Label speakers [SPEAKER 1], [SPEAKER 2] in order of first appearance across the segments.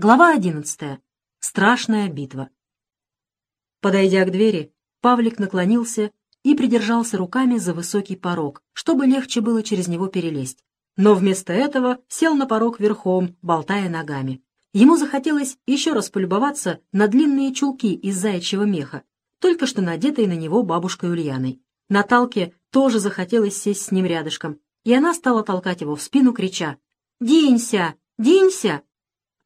[SPEAKER 1] Глава одиннадцатая. Страшная битва. Подойдя к двери, Павлик наклонился и придержался руками за высокий порог, чтобы легче было через него перелезть. Но вместо этого сел на порог верхом, болтая ногами. Ему захотелось еще раз полюбоваться на длинные чулки из заячьего меха, только что надетые на него бабушкой Ульяной. Наталке тоже захотелось сесть с ним рядышком, и она стала толкать его в спину, крича «Денься! Денься!»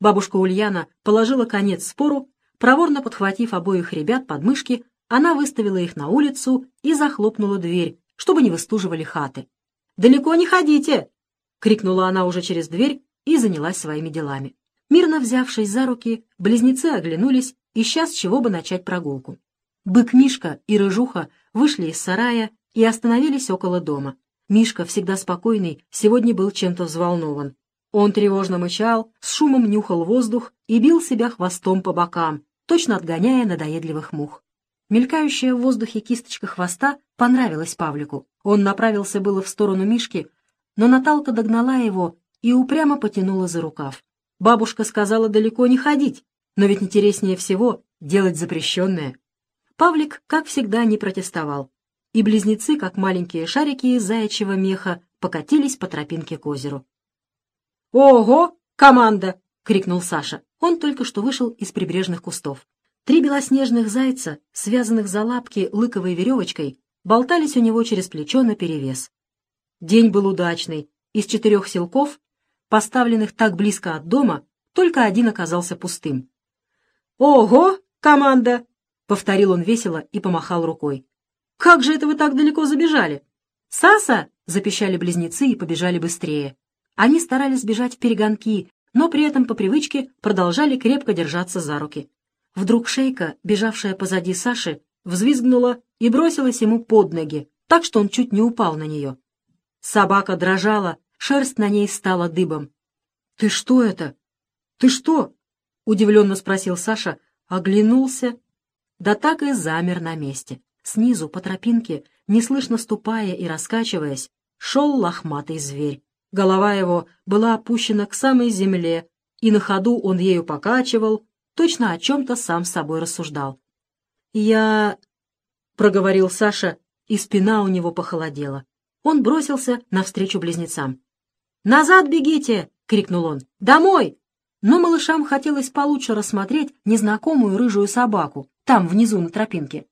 [SPEAKER 1] Бабушка Ульяна положила конец спору, проворно подхватив обоих ребят под мышки, она выставила их на улицу и захлопнула дверь, чтобы не выстуживали хаты. «Далеко не ходите!» — крикнула она уже через дверь и занялась своими делами. Мирно взявшись за руки, близнецы оглянулись, ища с чего бы начать прогулку. Бык Мишка и Рыжуха вышли из сарая и остановились около дома. Мишка, всегда спокойный, сегодня был чем-то взволнован. Он тревожно мычал, с шумом нюхал воздух и бил себя хвостом по бокам, точно отгоняя надоедливых мух. Мелькающая в воздухе кисточка хвоста понравилась Павлику. Он направился было в сторону Мишки, но Наталка догнала его и упрямо потянула за рукав. Бабушка сказала далеко не ходить, но ведь интереснее всего делать запрещенное. Павлик, как всегда, не протестовал, и близнецы, как маленькие шарики из заячьего меха, покатились по тропинке к озеру. «Ого, команда!» — крикнул Саша. Он только что вышел из прибрежных кустов. Три белоснежных зайца, связанных за лапки лыковой веревочкой, болтались у него через плечо наперевес. День был удачный. Из четырех селков, поставленных так близко от дома, только один оказался пустым. «Ого, команда!» — повторил он весело и помахал рукой. «Как же это вы так далеко забежали?» «Саса!» — запищали близнецы и побежали быстрее. Они старались бежать в перегонки, но при этом по привычке продолжали крепко держаться за руки. Вдруг шейка, бежавшая позади Саши, взвизгнула и бросилась ему под ноги, так что он чуть не упал на нее. Собака дрожала, шерсть на ней стала дыбом. «Ты что это? Ты что?» — удивленно спросил Саша, оглянулся, да так и замер на месте. Снизу, по тропинке, неслышно ступая и раскачиваясь, шел лохматый зверь. Голова его была опущена к самой земле, и на ходу он ею покачивал, точно о чем-то сам с собой рассуждал. «Я...» — проговорил Саша, и спина у него похолодела. Он бросился навстречу близнецам. «Назад бегите!» — крикнул он. «Домой!» Но малышам хотелось получше рассмотреть незнакомую рыжую собаку, там, внизу на тропинке.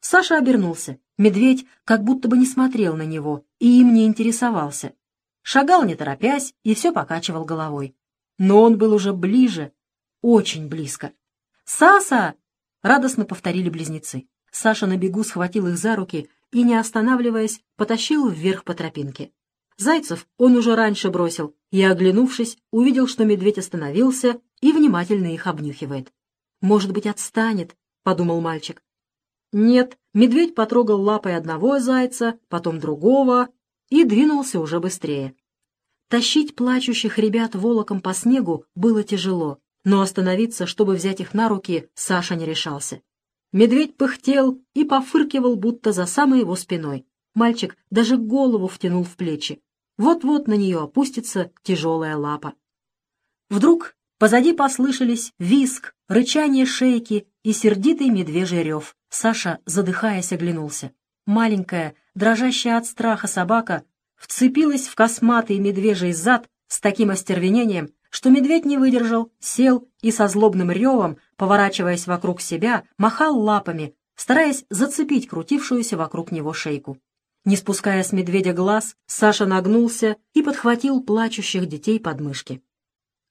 [SPEAKER 1] Саша обернулся. Медведь как будто бы не смотрел на него и им не интересовался шагал не торопясь и все покачивал головой. Но он был уже ближе, очень близко. «Саса!» — радостно повторили близнецы. Саша на бегу схватил их за руки и, не останавливаясь, потащил вверх по тропинке. Зайцев он уже раньше бросил, и, оглянувшись, увидел, что медведь остановился и внимательно их обнюхивает. «Может быть, отстанет?» — подумал мальчик. Нет, медведь потрогал лапой одного зайца, потом другого, и двинулся уже быстрее. Тащить плачущих ребят волоком по снегу было тяжело, но остановиться, чтобы взять их на руки, Саша не решался. Медведь пыхтел и пофыркивал, будто за самой его спиной. Мальчик даже голову втянул в плечи. Вот-вот на нее опустится тяжелая лапа. Вдруг позади послышались виск, рычание шейки и сердитый медвежий рев. Саша, задыхаясь, оглянулся. Маленькая, дрожащая от страха собака вцепилась в косматый медвежий зад с таким остервенением, что медведь не выдержал, сел и со злобным ревом, поворачиваясь вокруг себя, махал лапами, стараясь зацепить крутившуюся вокруг него шейку. Не спуская с медведя глаз, Саша нагнулся и подхватил плачущих детей под мышки.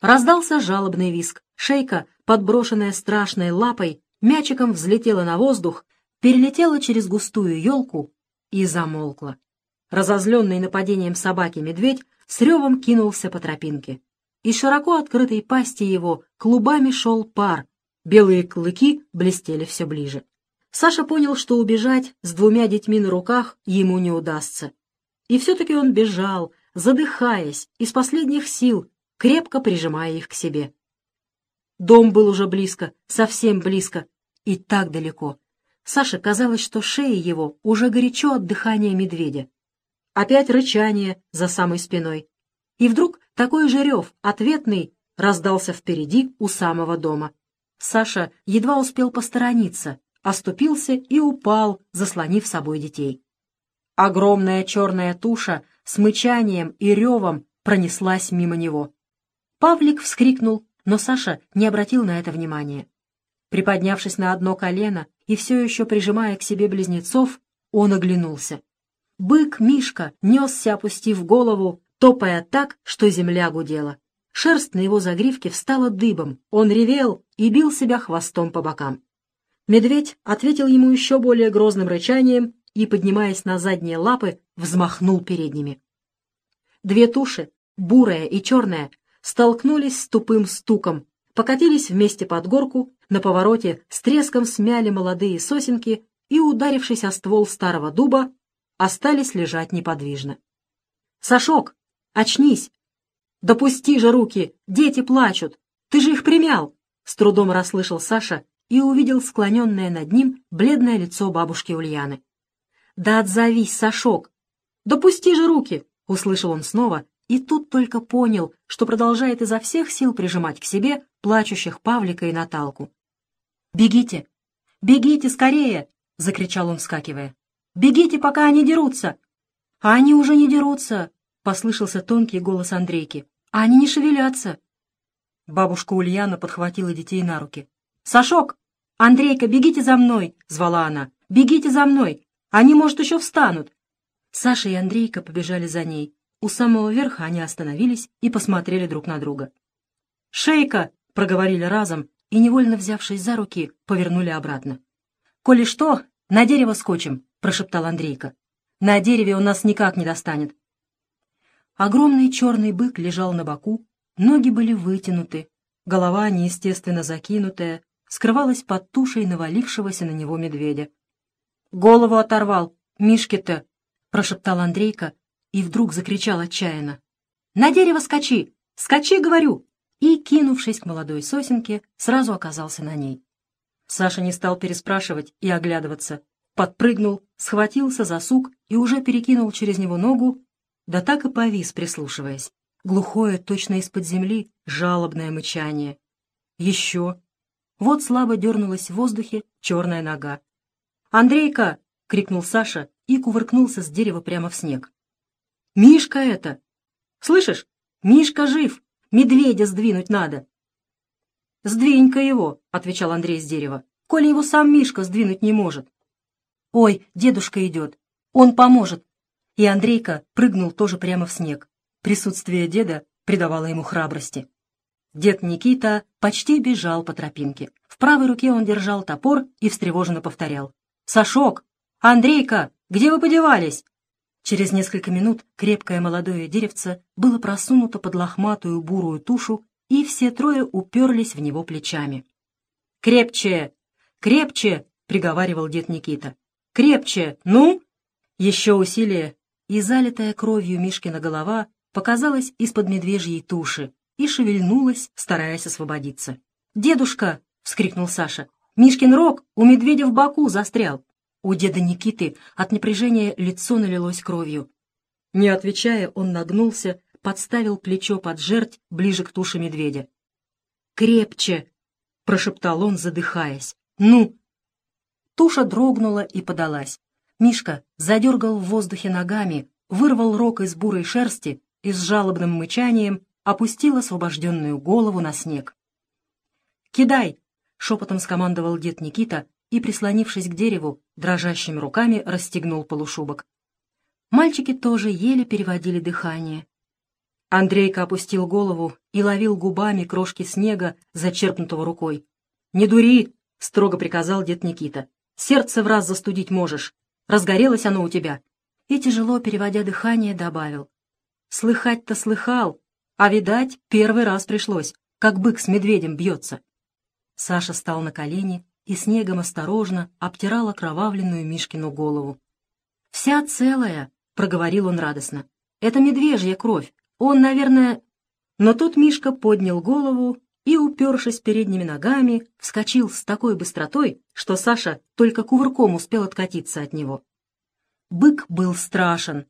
[SPEAKER 1] Раздался жалобный виск. Шейка, подброшенная страшной лапой, мячиком взлетела на воздух, перелетела через густую елку и замолкла. Разозленный нападением собаки медведь с ревом кинулся по тропинке. Из широко открытой пасти его клубами шел пар, белые клыки блестели все ближе. Саша понял, что убежать с двумя детьми на руках ему не удастся. И все-таки он бежал, задыхаясь, из последних сил, крепко прижимая их к себе. Дом был уже близко, совсем близко, и так далеко. Саше казалось, что шея его уже горячо от дыхания медведя. Опять рычание за самой спиной. И вдруг такой же рев, ответный, раздался впереди у самого дома. Саша едва успел посторониться, оступился и упал, заслонив собой детей. Огромная черная туша с мычанием и ревом пронеслась мимо него. Павлик вскрикнул, но Саша не обратил на это внимания. Приподнявшись на одно колено и все еще прижимая к себе близнецов, он оглянулся. Бык Мишка несся, опустив голову, топая так, что земля гудела. Шерсть на его загривке встала дыбом, он ревел и бил себя хвостом по бокам. Медведь ответил ему еще более грозным рычанием и, поднимаясь на задние лапы, взмахнул передними. Две туши, бурая и черная, столкнулись с тупым стуком, покатились вместе под горку, на повороте с треском смяли молодые сосенки и, ударившись о ствол старого дуба, остались лежать неподвижно. «Сашок, очнись! Допусти же руки, дети плачут! Ты же их примял!» С трудом расслышал Саша и увидел склоненное над ним бледное лицо бабушки Ульяны. «Да отзовись, Сашок! Допусти же руки!» — услышал он снова, и тут только понял, что продолжает изо всех сил прижимать к себе плачущих Павлика и Наталку. «Бегите! Бегите скорее!» — закричал он, вскакивая. Бегите, пока они дерутся!» «А они уже не дерутся!» — послышался тонкий голос Андрейки. «А они не шевелятся!» Бабушка Ульяна подхватила детей на руки. «Сашок! Андрейка, бегите за мной!» — звала она. «Бегите за мной! Они, может, еще встанут!» Саша и Андрейка побежали за ней. У самого верха они остановились и посмотрели друг на друга. «Шейка!» — проговорили разом и, невольно взявшись за руки, повернули обратно. «Коли что, на дерево скочим!» — прошептал Андрейка. «На дереве он нас никак не достанет». Огромный черный бык лежал на боку, ноги были вытянуты, голова, неестественно закинутая, скрывалась под тушей навалившегося на него медведя. «Голову оторвал! Мишки-то!» — прошептал Андрейка и вдруг закричал отчаянно. «На дерево скачи! Скачи, говорю!» И, кинувшись к молодой сосенке, сразу оказался на ней. Саша не стал переспрашивать и оглядываться подпрыгнул, схватился за сук и уже перекинул через него ногу, да так и повис, прислушиваясь. Глухое, точно из-под земли, жалобное мычание. Еще. Вот слабо дернулась в воздухе черная нога. «Андрейка!» — крикнул Саша и кувыркнулся с дерева прямо в снег. «Мишка это! Слышишь? Мишка жив! Медведя сдвинуть надо!» «Сдвинь-ка его!» — отвечал Андрей с дерева. «Коли его сам Мишка сдвинуть не может!» «Ой, дедушка идет! Он поможет!» И Андрейка прыгнул тоже прямо в снег. Присутствие деда придавало ему храбрости. Дед Никита почти бежал по тропинке. В правой руке он держал топор и встревоженно повторял. «Сашок! Андрейка! Где вы подевались?» Через несколько минут крепкое молодое деревце было просунуто под лохматую бурую тушу, и все трое уперлись в него плечами. «Крепче! Крепче!» — приговаривал дед Никита. Крепче! Ну!» Еще усилие, и залитая кровью Мишкина голова показалась из-под медвежьей туши и шевельнулась, стараясь освободиться. «Дедушка!» — вскрикнул Саша. «Мишкин рог у медведя в боку застрял!» У деда Никиты от напряжения лицо налилось кровью. Не отвечая, он нагнулся, подставил плечо под жерть ближе к туше медведя. «Крепче!» — прошептал он, задыхаясь. «Ну, Туша дрогнула и подалась. Мишка задергал в воздухе ногами, вырвал рог из бурой шерсти и с жалобным мычанием опустил освобожденную голову на снег. «Кидай!» — шепотом скомандовал дед Никита и, прислонившись к дереву, дрожащими руками расстегнул полушубок. Мальчики тоже еле переводили дыхание. Андрейка опустил голову и ловил губами крошки снега, зачерпнутого рукой. «Не дури!» — строго приказал дед Никита. Сердце в раз застудить можешь. Разгорелось оно у тебя. И, тяжело переводя дыхание, добавил. Слыхать-то слыхал, а, видать, первый раз пришлось, как бык с медведем бьется. Саша стал на колени и снегом осторожно обтирал окровавленную Мишкину голову. «Вся целая», — проговорил он радостно. «Это медвежья кровь. Он, наверное...» Но тут Мишка поднял голову и, упершись передними ногами, вскочил с такой быстротой, что Саша только кувырком успел откатиться от него. Бык был страшен.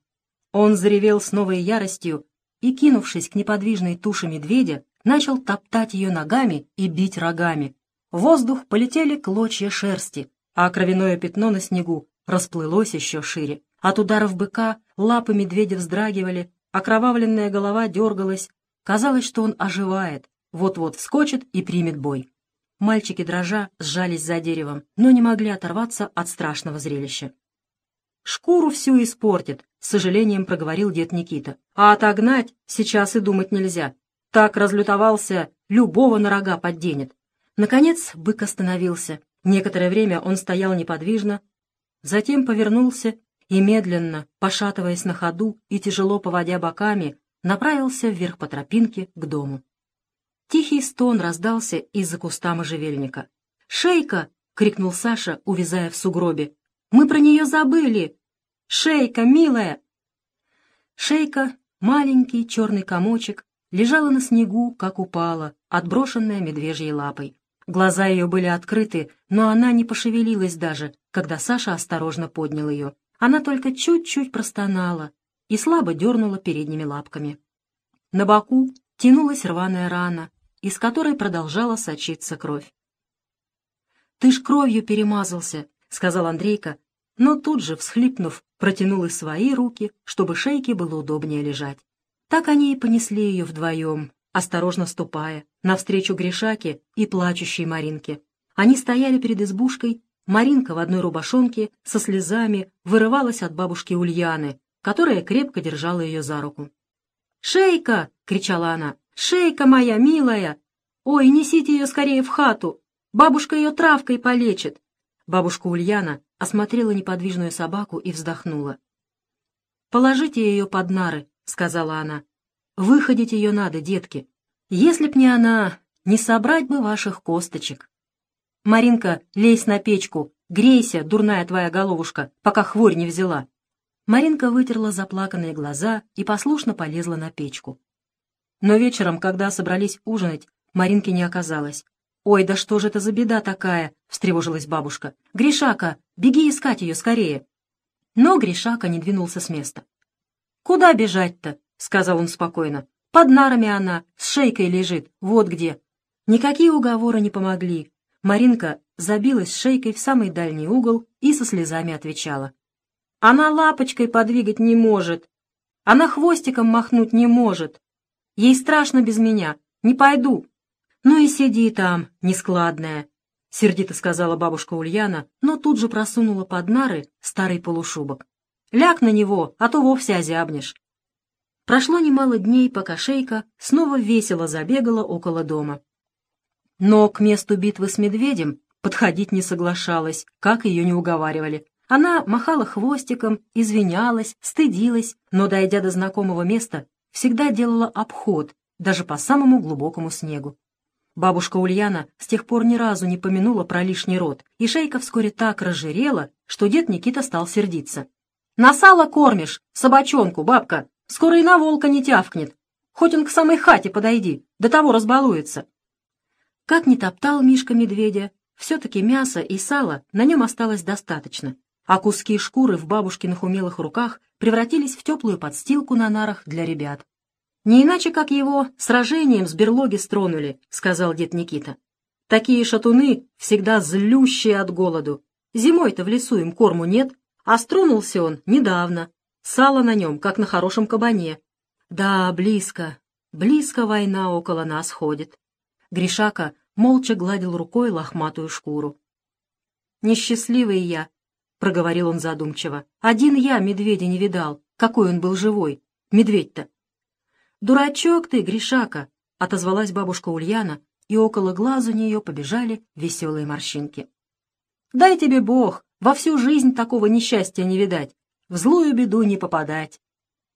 [SPEAKER 1] Он заревел с новой яростью и, кинувшись к неподвижной туше медведя, начал топтать ее ногами и бить рогами. В воздух полетели клочья шерсти, а кровяное пятно на снегу расплылось еще шире. От ударов быка лапы медведя вздрагивали, окровавленная голова дергалась. Казалось, что он оживает, вот-вот вскочит и примет бой. Мальчики дрожа сжались за деревом, но не могли оторваться от страшного зрелища. «Шкуру всю испортит», — с сожалением проговорил дед Никита. «А отогнать сейчас и думать нельзя. Так разлютовался, любого на рога подденет». Наконец бык остановился. Некоторое время он стоял неподвижно, затем повернулся и медленно, пошатываясь на ходу и тяжело поводя боками, направился вверх по тропинке к дому. Тихий стон раздался из-за куста можжевельника. «Шейка!» — крикнул Саша, увязая в сугробе. «Мы про нее забыли! Шейка, милая!» Шейка, маленький черный комочек, лежала на снегу, как упала, отброшенная медвежьей лапой. Глаза ее были открыты, но она не пошевелилась даже, когда Саша осторожно поднял ее. Она только чуть-чуть простонала и слабо дернула передними лапками. На боку тянулась рваная рана, из которой продолжала сочиться кровь. «Ты ж кровью перемазался», — сказал Андрейка, но тут же, всхлипнув, протянул и свои руки, чтобы шейке было удобнее лежать. Так они и понесли ее вдвоем, осторожно ступая, навстречу Гришаке и плачущей Маринке. Они стояли перед избушкой, Маринка в одной рубашонке со слезами вырывалась от бабушки Ульяны, которая крепко держала ее за руку. «Шейка!» — кричала она. «Шейка моя, милая! Ой, несите ее скорее в хату! Бабушка ее травкой полечит!» Бабушка Ульяна осмотрела неподвижную собаку и вздохнула. «Положите ее под нары», — сказала она. Выходить ее надо, детки. Если б не она, не собрать бы ваших косточек. Маринка, лезь на печку, грейся, дурная твоя головушка, пока хворь не взяла. Маринка вытерла заплаканные глаза и послушно полезла на печку. Но вечером, когда собрались ужинать, Маринки не оказалось. «Ой, да что же это за беда такая?» — встревожилась бабушка. «Гришака, беги искать ее скорее!» Но Гришака не двинулся с места. «Куда бежать-то?» — сказал он спокойно. «Под нарами она, с шейкой лежит, вот где». Никакие уговоры не помогли. Маринка забилась шейкой в самый дальний угол и со слезами отвечала. «Она лапочкой подвигать не может. Она хвостиком махнуть не может. Ей страшно без меня. Не пойду». «Ну и сиди там, нескладная», — сердито сказала бабушка Ульяна, но тут же просунула под нары старый полушубок. «Ляг на него, а то вовсе озябнешь». Прошло немало дней, пока шейка снова весело забегала около дома. Но к месту битвы с медведем подходить не соглашалась, как ее не уговаривали. Она махала хвостиком, извинялась, стыдилась, но, дойдя до знакомого места, всегда делала обход, даже по самому глубокому снегу. Бабушка Ульяна с тех пор ни разу не помянула про лишний род, и шейка вскоре так разжирела, что дед Никита стал сердиться. «На сало кормишь, собачонку, бабка!» Скоро и на волка не тявкнет. Хоть он к самой хате подойди, до того разбалуется. Как ни топтал Мишка медведя, все-таки мяса и сала на нем осталось достаточно, а куски шкуры в бабушкиных умелых руках превратились в теплую подстилку на нарах для ребят. «Не иначе, как его сражением с берлоги стронули», — сказал дед Никита. «Такие шатуны всегда злющие от голоду. Зимой-то в лесу им корму нет, а стронулся он недавно, Сало на нем, как на хорошем кабане. Да, близко, близко война около нас ходит. Гришака молча гладил рукой лохматую шкуру. «Несчастливый я», — проговорил он задумчиво. «Один я медведя не видал. Какой он был живой, медведь-то». «Дурачок ты, Гришака», — отозвалась бабушка Ульяна, и около глаз у нее побежали веселые морщинки. «Дай тебе Бог, во всю жизнь такого несчастья не видать в злую беду не попадать.